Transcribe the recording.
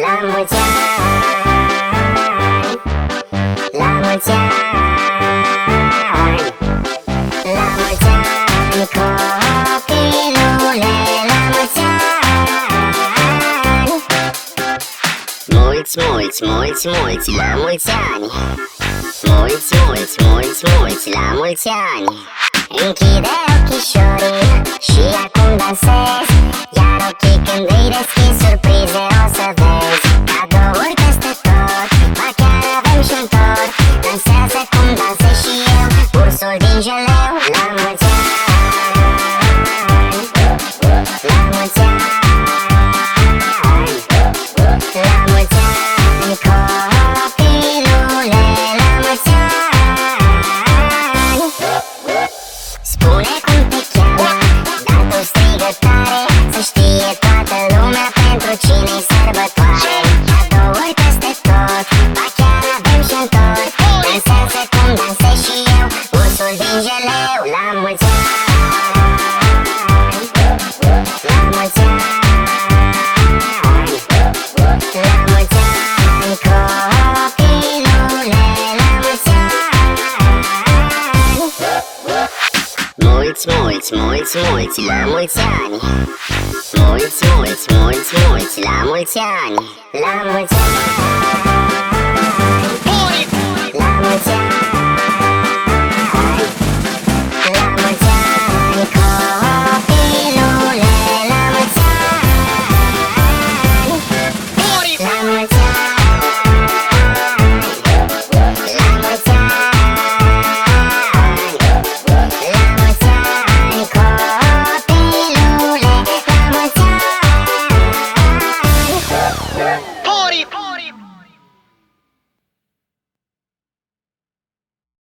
La mulți ani La mulți ani La mulți ani copilule La mulți ani Mulți, mulți, mulți, mulți La mulți ani Mulți, mulți, mulți, mulți La mulți ani Închide cum dansez și eu, ursul din geleu La mulți ani La mulți ani La mulți ani, copilule La mulți ani Spune cum te cheamă, dar tu strigă tare Să știe toată lumea pentru cine-i sărbătoare. Cadouri peste tot, ba chiar avem și geleu La mulți ani La mulți ani mulți ani, copilule La mulți la mulți